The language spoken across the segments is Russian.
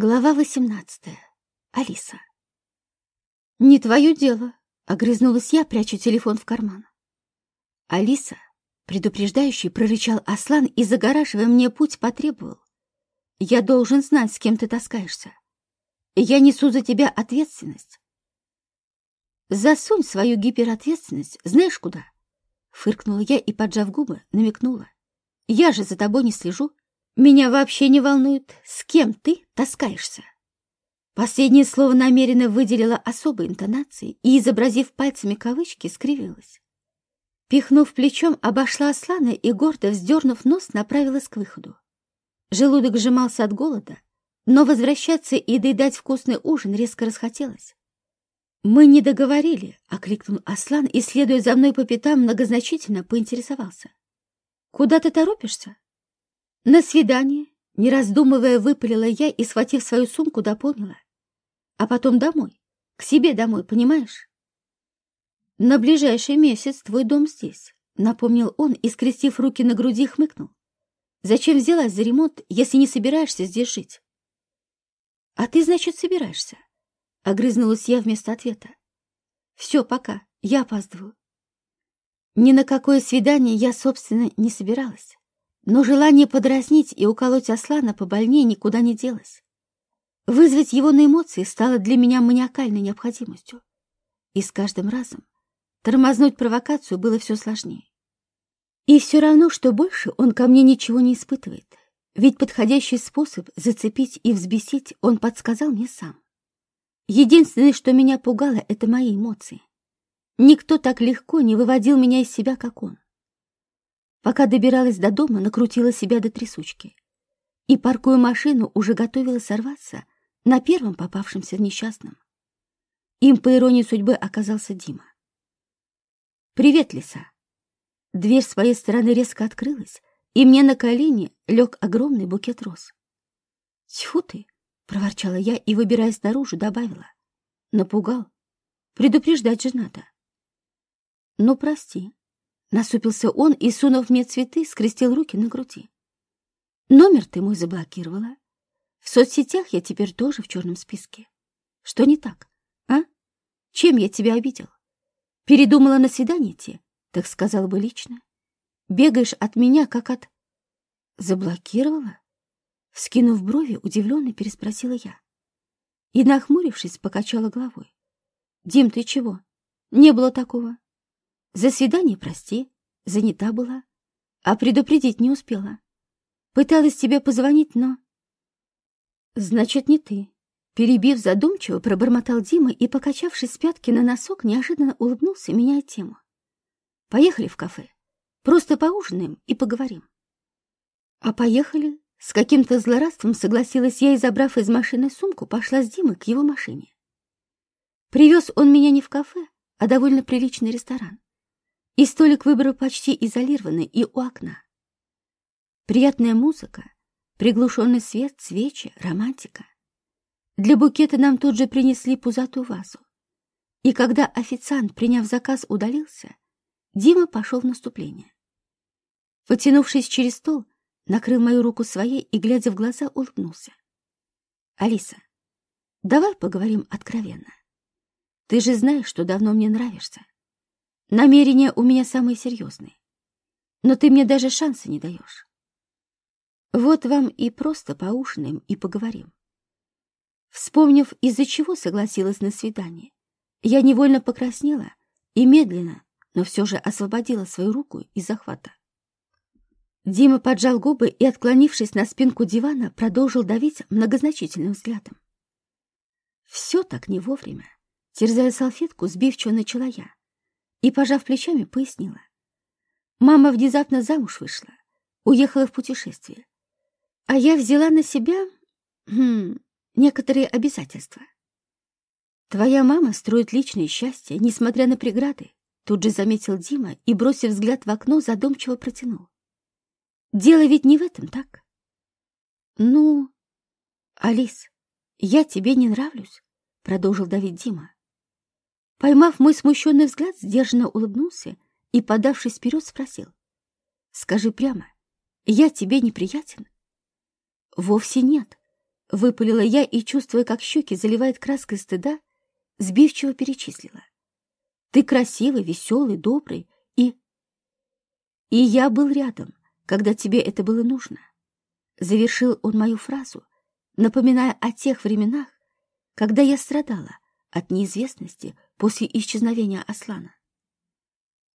Глава восемнадцатая. Алиса. «Не твое дело», — огрызнулась я, пряча телефон в карман. Алиса, предупреждающий, прорычал Аслан и, загораживая мне путь, потребовал. «Я должен знать, с кем ты таскаешься. Я несу за тебя ответственность». «Засунь свою гиперответственность знаешь куда?» Фыркнула я и, поджав губы, намекнула. «Я же за тобой не слежу. Меня вообще не волнует, с кем ты таскаешься». Последнее слово намеренно выделила особой интонацией и, изобразив пальцами кавычки, скривилась. Пихнув плечом, обошла Аслана и, гордо вздернув нос, направилась к выходу. Желудок сжимался от голода, но возвращаться и доедать вкусный ужин резко расхотелось. «Мы не договорили», — окликнул Аслан и, следуя за мной по пятам, многозначительно поинтересовался. «Куда ты торопишься?» «На свидание», — не раздумывая, выпалила я и, схватив свою сумку, дополнила. «А потом домой, к себе домой, понимаешь?» «На ближайший месяц твой дом здесь», — напомнил он и, скрестив руки на груди, хмыкнул. «Зачем взялась за ремонт, если не собираешься здесь жить?» «А ты, значит, собираешься?» — огрызнулась я вместо ответа. «Все, пока, я опаздываю». Ни на какое свидание я, собственно, не собиралась. Но желание подразнить и уколоть Аслана побольнее никуда не делось. Вызвать его на эмоции стало для меня маниакальной необходимостью. И с каждым разом тормознуть провокацию было все сложнее. И все равно, что больше он ко мне ничего не испытывает. Ведь подходящий способ зацепить и взбесить он подсказал мне сам. Единственное, что меня пугало, это мои эмоции. Никто так легко не выводил меня из себя, как он. Пока добиралась до дома, накрутила себя до трясучки. И, паркуя машину, уже готовила сорваться на первом попавшемся несчастном. Им, по иронии судьбы, оказался Дима. «Привет, лиса!» Дверь с своей стороны резко открылась, и мне на колени лег огромный букет роз. «Тьфу ты!» — проворчала я и, выбираясь наружу, добавила. «Напугал. Предупреждать же надо». «Ну, прости», Насупился он и, сунув мне цветы, скрестил руки на груди. Номер ты мой заблокировала. В соцсетях я теперь тоже в черном списке. Что не так, а? Чем я тебя обидел? Передумала на свидание идти, так сказала бы лично. Бегаешь от меня, как от... Заблокировала? Вскинув брови, удивленно переспросила я. И, нахмурившись, покачала головой. «Дим, ты чего? Не было такого. За свидание прости, занята была, а предупредить не успела. Пыталась тебе позвонить, но... Значит, не ты. Перебив задумчиво, пробормотал Дима и, покачавшись с пятки на носок, неожиданно улыбнулся, меняя тему. Поехали в кафе. Просто поужинаем и поговорим. А поехали. С каким-то злорадством согласилась я и, забрав из машины сумку, пошла с Димой к его машине. Привез он меня не в кафе, а довольно приличный ресторан. И столик выбрал почти изолированный и у окна. Приятная музыка, приглушенный свет, свечи, романтика. Для букета нам тут же принесли пузатую вазу. И когда официант, приняв заказ, удалился, Дима пошел в наступление. Потянувшись через стол, накрыл мою руку своей и, глядя в глаза, улыбнулся. «Алиса, давай поговорим откровенно. Ты же знаешь, что давно мне нравишься. Намерения у меня самые серьезные. Но ты мне даже шанса не даешь. Вот вам и просто поужинаем и поговорим. Вспомнив, из-за чего согласилась на свидание, я невольно покраснела и медленно, но все же освободила свою руку из захвата. Дима поджал губы и, отклонившись на спинку дивана, продолжил давить многозначительным взглядом. Все так не вовремя. Терзая салфетку, сбивчиво начала я и, пожав плечами, пояснила. Мама внезапно замуж вышла, уехала в путешествие. А я взяла на себя хм, некоторые обязательства. Твоя мама строит личное счастье, несмотря на преграды, тут же заметил Дима и, бросив взгляд в окно, задумчиво протянул. Дело ведь не в этом, так? Ну, Алис, я тебе не нравлюсь, продолжил давить Дима. Поймав мой смущенный взгляд, сдержанно улыбнулся и, подавшись вперед, спросил. «Скажи прямо, я тебе неприятен?» «Вовсе нет», — выпалила я и, чувствуя, как щеки заливает краской стыда, сбивчиво перечислила. «Ты красивый, веселый, добрый и...» «И я был рядом, когда тебе это было нужно». Завершил он мою фразу, напоминая о тех временах, когда я страдала от неизвестности после исчезновения Аслана.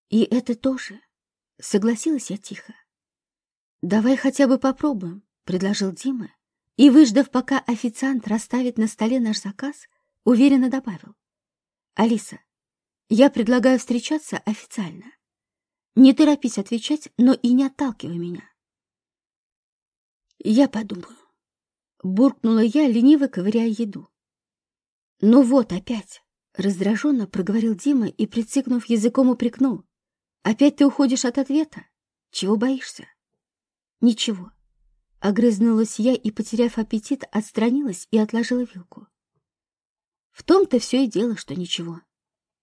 «И это тоже», — согласилась я тихо. «Давай хотя бы попробуем», — предложил Дима, и, выждав, пока официант расставит на столе наш заказ, уверенно добавил. «Алиса, я предлагаю встречаться официально. Не торопись отвечать, но и не отталкивай меня». «Я подумаю», — буркнула я, лениво ковыряя еду. «Ну вот опять», — раздраженно проговорил Дима и, прицикнув языком, упрекнул. «Опять ты уходишь от ответа? Чего боишься?» «Ничего». Огрызнулась я и, потеряв аппетит, отстранилась и отложила вилку. В том-то все и дело, что ничего.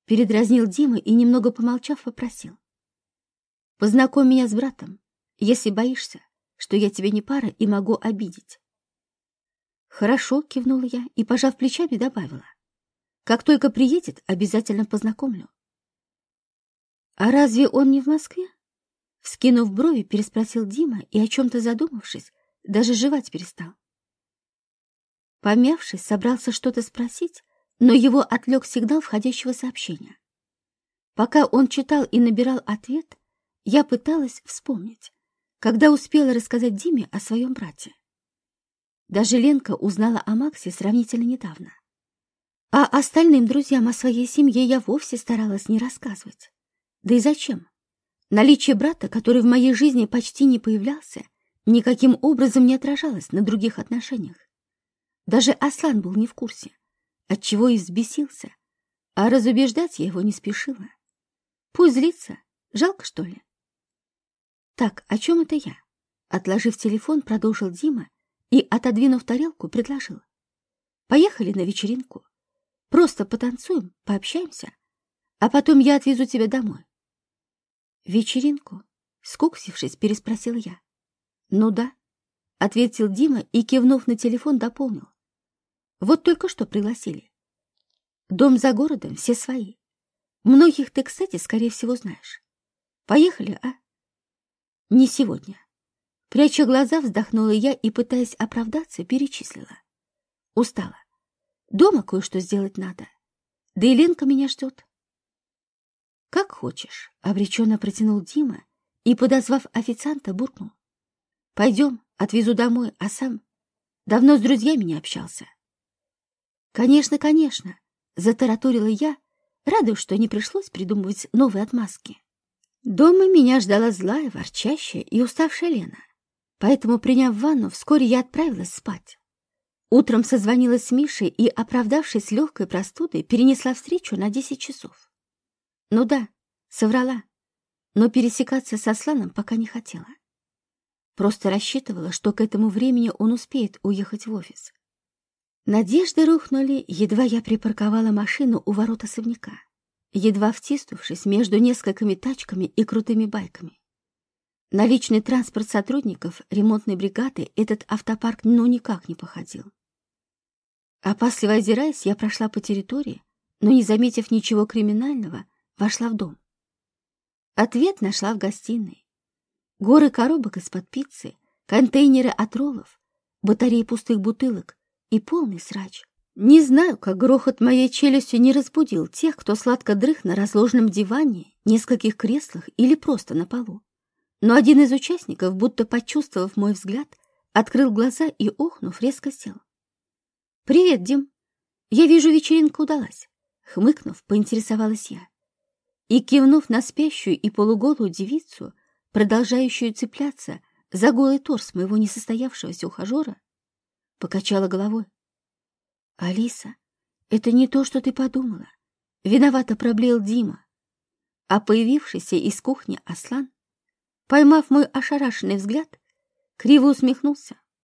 Передразнил Дима и, немного помолчав, попросил. Познакомь меня с братом, если боишься, что я тебе не пара и могу обидеть. Хорошо, кивнула я и, пожав плечами, добавила. Как только приедет, обязательно познакомлю. А разве он не в Москве? Вскинув брови, переспросил Дима и, о чем-то задумавшись, даже жевать перестал. Помявшись, собрался что-то спросить, но его отвлек сигнал входящего сообщения. Пока он читал и набирал ответ, я пыталась вспомнить, когда успела рассказать Диме о своем брате. Даже Ленка узнала о Максе сравнительно недавно. А остальным друзьям о своей семье я вовсе старалась не рассказывать. Да и зачем? Наличие брата, который в моей жизни почти не появлялся, никаким образом не отражалось на других отношениях. Даже Аслан был не в курсе, отчего и взбесился, а разубеждать я его не спешила. Пусть злится, жалко, что ли? Так, о чем это я? Отложив телефон, продолжил Дима и, отодвинув тарелку, предложил. Поехали на вечеринку. Просто потанцуем, пообщаемся, а потом я отвезу тебя домой. Вечеринку? Скуксившись, переспросил я. «Ну да», — ответил Дима и, кивнув на телефон, дополнил. «Вот только что пригласили. Дом за городом, все свои. Многих ты, кстати, скорее всего, знаешь. Поехали, а?» «Не сегодня». Пряча глаза, вздохнула я и, пытаясь оправдаться, перечислила. Устала. Дома кое-что сделать надо. Да и Ленка меня ждет. «Как хочешь», — обреченно протянул Дима и, подозвав официанта, буркнул. Пойдем, отвезу домой, а сам давно с друзьями не общался. Конечно, конечно, затараторила я, радуясь, что не пришлось придумывать новые отмазки. Дома меня ждала злая, ворчащая и уставшая Лена. Поэтому, приняв ванну, вскоре я отправилась спать. Утром созвонилась с Мишей и, оправдавшись легкой простудой, перенесла встречу на десять часов. Ну да, соврала, но пересекаться со Сланом пока не хотела. Просто рассчитывала, что к этому времени он успеет уехать в офис. Надежды рухнули, едва я припарковала машину у ворот особняка, едва втиснувшись между несколькими тачками и крутыми байками. На личный транспорт сотрудников ремонтной бригады этот автопарк ну никак не походил. Опасливо озираясь, я прошла по территории, но, не заметив ничего криминального, вошла в дом. Ответ нашла в гостиной. Горы коробок из-под пиццы, контейнеры от роллов, батареи пустых бутылок и полный срач. Не знаю, как грохот моей челюсти не разбудил тех, кто сладко дрых на разложенном диване, нескольких креслах или просто на полу. Но один из участников, будто почувствовав мой взгляд, открыл глаза и, охнув, резко сел. «Привет, Дим. Я вижу, вечеринка удалась», — хмыкнув, поинтересовалась я. И, кивнув на спящую и полуголую девицу, продолжающую цепляться за голый торс моего несостоявшегося ухажера, покачала головой. «Алиса, это не то, что ты подумала. Виновато проблеял Дима. А появившийся из кухни Аслан, поймав мой ошарашенный взгляд, криво усмехнулся.